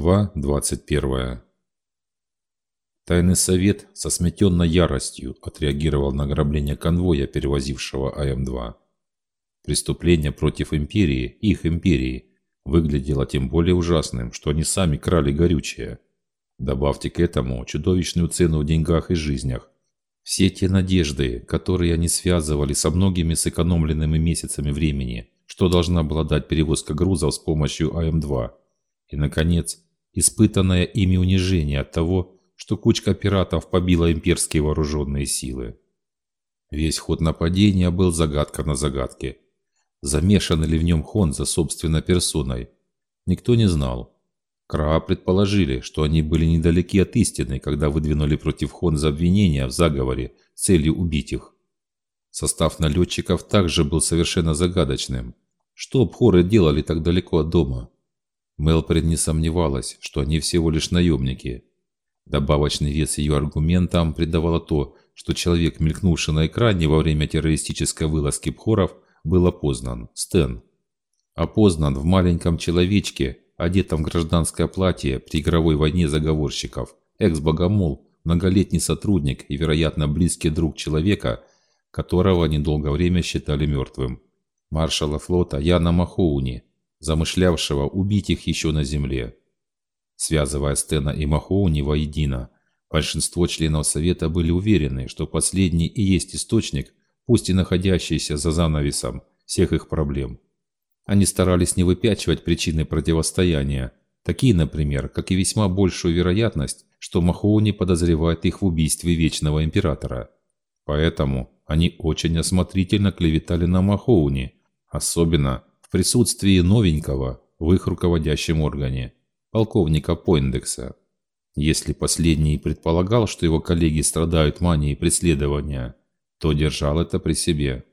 Глава 21. Тайный совет со сметенной яростью отреагировал на ограбление конвоя, перевозившего АМ-2. Преступление против империи, их империи, выглядело тем более ужасным, что они сами крали горючее. Добавьте к этому чудовищную цену в деньгах и жизнях. Все те надежды, которые они связывали со многими сэкономленными месяцами времени, что должна была дать перевозка грузов с помощью АМ-2 и, наконец, испытанное ими унижение от того, что кучка пиратов побила имперские вооруженные силы. Весь ход нападения был загадка на загадке. Замешан ли в нем Хонза собственной персоной? Никто не знал. Краа предположили, что они были недалеки от истины, когда выдвинули против Хонза обвинения в заговоре с целью убить их. Состав налетчиков также был совершенно загадочным. Что обхоры делали так далеко от дома? Мелпред не сомневалась, что они всего лишь наемники. Добавочный вес ее аргументам придавало то, что человек, мелькнувший на экране во время террористической вылазки Пхоров, был опознан – Стэн. Опознан в маленьком человечке, одетом в гражданское платье при игровой войне заговорщиков, экс-богомол, многолетний сотрудник и, вероятно, близкий друг человека, которого они долгое время считали мертвым. Маршала флота Яна Махоуни – замышлявшего убить их еще на земле. Связывая Стена и Махоуни воедино, большинство членов Совета были уверены, что последний и есть источник, пусть и находящийся за занавесом, всех их проблем. Они старались не выпячивать причины противостояния, такие, например, как и весьма большую вероятность, что Махоуни подозревает их в убийстве Вечного Императора. Поэтому они очень осмотрительно клеветали на Махоуни, особенно в присутствии новенького в их руководящем органе, полковника Пойндекса. Если последний предполагал, что его коллеги страдают манией преследования, то держал это при себе.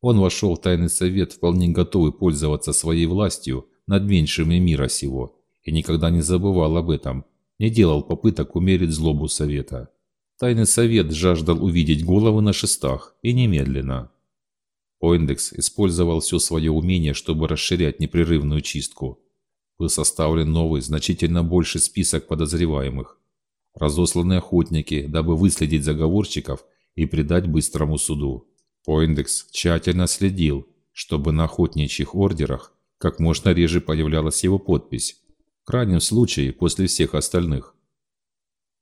Он вошел в тайный совет, вполне готовый пользоваться своей властью над меньшими мира сего, и никогда не забывал об этом, не делал попыток умерить злобу совета. Тайный совет жаждал увидеть головы на шестах, и немедленно. Оиндекс использовал все свое умение, чтобы расширять непрерывную чистку. Был составлен новый, значительно больший список подозреваемых. Разосланы охотники, дабы выследить заговорщиков и предать быстрому суду. Поиндекс тщательно следил, чтобы на охотничьих ордерах как можно реже появлялась его подпись. В крайнем случае, после всех остальных.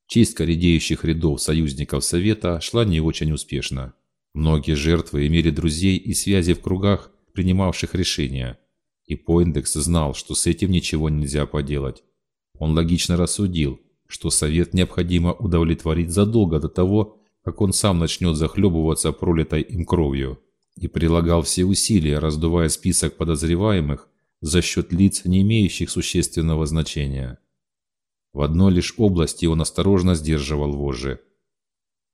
Чистка редеющих рядов союзников Совета шла не очень успешно. Многие жертвы имели друзей и связи в кругах, принимавших решения. И Пойндекс знал, что с этим ничего нельзя поделать. Он логично рассудил, что совет необходимо удовлетворить задолго до того, как он сам начнет захлебываться пролитой им кровью, и прилагал все усилия, раздувая список подозреваемых за счет лиц, не имеющих существенного значения. В одной лишь области он осторожно сдерживал вожжи –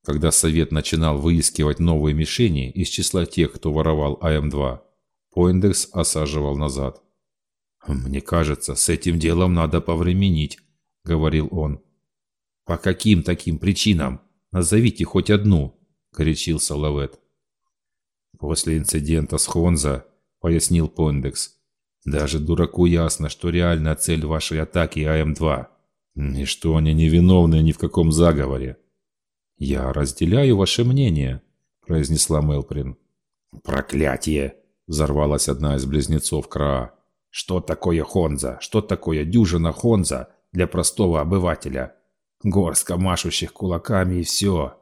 когда Совет начинал выискивать новые мишени из числа тех, кто воровал АМ-2, Пойндекс осаживал назад. «Мне кажется, с этим делом надо повременить», — говорил он. «По каким таким причинам? Назовите хоть одну», — горячился Лавет. «После инцидента с Хонза», — пояснил Пойндекс, «даже дураку ясно, что реальная цель вашей атаки АМ-2, и что они невиновны ни в каком заговоре. «Я разделяю ваше мнение», – произнесла Мелприн. «Проклятие!» – взорвалась одна из близнецов Краа. «Что такое Хонза? Что такое дюжина Хонза для простого обывателя? Горстка машущих кулаками и все.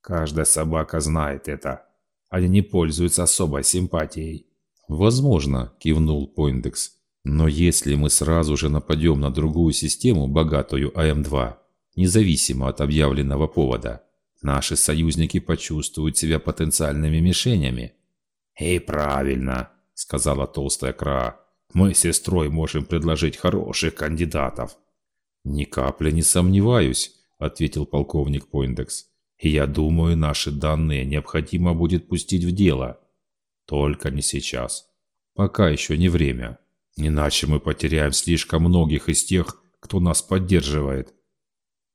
Каждая собака знает это. Они не пользуются особой симпатией». «Возможно», – кивнул Пойндекс. «Но если мы сразу же нападем на другую систему, богатую АМ-2, независимо от объявленного повода, Наши союзники почувствуют себя потенциальными мишенями. «И правильно», — сказала толстая Кра. «Мы с сестрой можем предложить хороших кандидатов». «Ни капли не сомневаюсь», — ответил полковник Пойндекс. «И я думаю, наши данные необходимо будет пустить в дело. Только не сейчас. Пока еще не время. Иначе мы потеряем слишком многих из тех, кто нас поддерживает».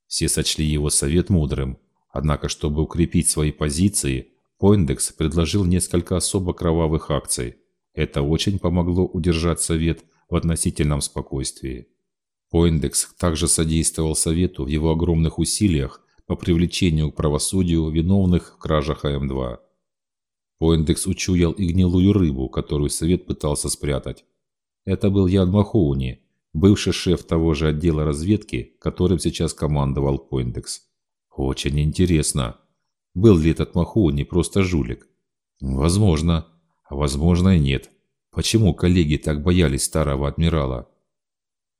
Все сочли его совет мудрым, Однако, чтобы укрепить свои позиции, Поиндекс предложил несколько особо кровавых акций. Это очень помогло удержать Совет в относительном спокойствии. Поиндекс также содействовал Совету в его огромных усилиях по привлечению к правосудию виновных в кражах АМ-2. Поиндекс учуял и гнилую рыбу, которую Совет пытался спрятать. Это был Ян Махоуни, бывший шеф того же отдела разведки, которым сейчас командовал Поиндекс. Очень интересно. Был ли этот Махоуни просто жулик? Возможно. А возможно и нет. Почему коллеги так боялись старого адмирала?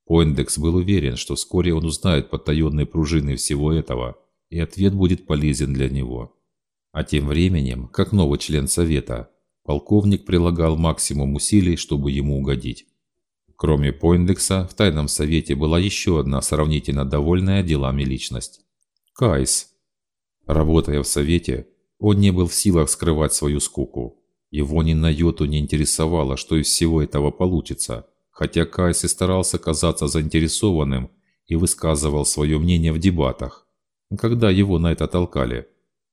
Поиндекс был уверен, что вскоре он узнает потаенные пружины всего этого, и ответ будет полезен для него. А тем временем, как новый член Совета, полковник прилагал максимум усилий, чтобы ему угодить. Кроме Поиндекса, в Тайном Совете была еще одна сравнительно довольная делами личность. Кайс. Работая в Совете, он не был в силах скрывать свою скуку. Его ни на йоту не интересовало, что из всего этого получится – хотя Кайс и старался казаться заинтересованным и высказывал свое мнение в дебатах, когда его на это толкали.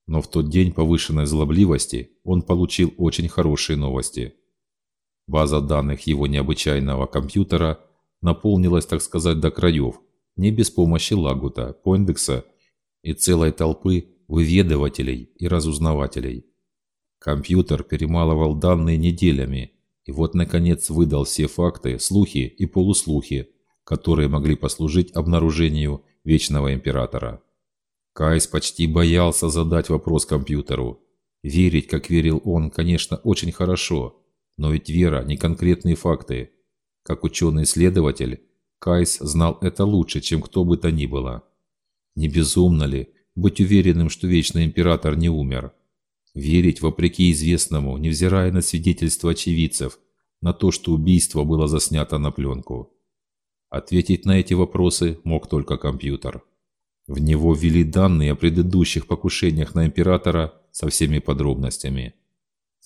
Но в тот день повышенной злобливости он получил очень хорошие новости. База данных его необычайного компьютера наполнилась, так сказать, до краев, не без помощи Лагута, Поиндекса и целой толпы выведывателей и разузнавателей. Компьютер перемалывал данные неделями и вот, наконец, выдал все факты, слухи и полуслухи, которые могли послужить обнаружению Вечного Императора. Кайс почти боялся задать вопрос компьютеру. Верить, как верил он, конечно, очень хорошо, но ведь вера не конкретные факты. Как ученый-исследователь, Кайс знал это лучше, чем кто бы то ни было. Не безумно ли быть уверенным, что Вечный Император не умер? Верить вопреки известному, невзирая на свидетельства очевидцев, на то, что убийство было заснято на пленку. Ответить на эти вопросы мог только компьютер. В него ввели данные о предыдущих покушениях на императора со всеми подробностями.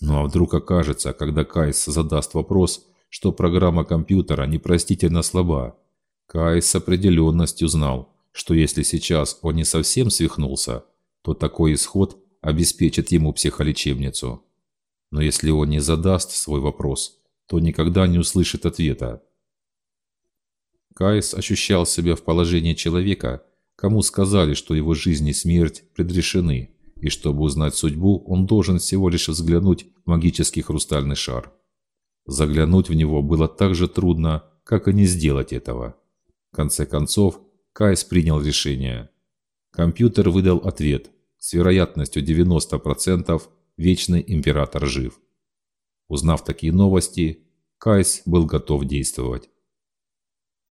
Ну а вдруг окажется, когда Кайс задаст вопрос, что программа компьютера непростительно слаба? Кайс с определенностью знал, что если сейчас он не совсем свихнулся, то такой исход обеспечит ему психолечебницу. Но если он не задаст свой вопрос, то никогда не услышит ответа. Кайс ощущал себя в положении человека, кому сказали, что его жизнь и смерть предрешены, и чтобы узнать судьбу, он должен всего лишь взглянуть в магический хрустальный шар. Заглянуть в него было так же трудно, как и не сделать этого. В конце концов, Кайс принял решение. Компьютер выдал ответ – с вероятностью 90% Вечный Император жив. Узнав такие новости, Кайс был готов действовать.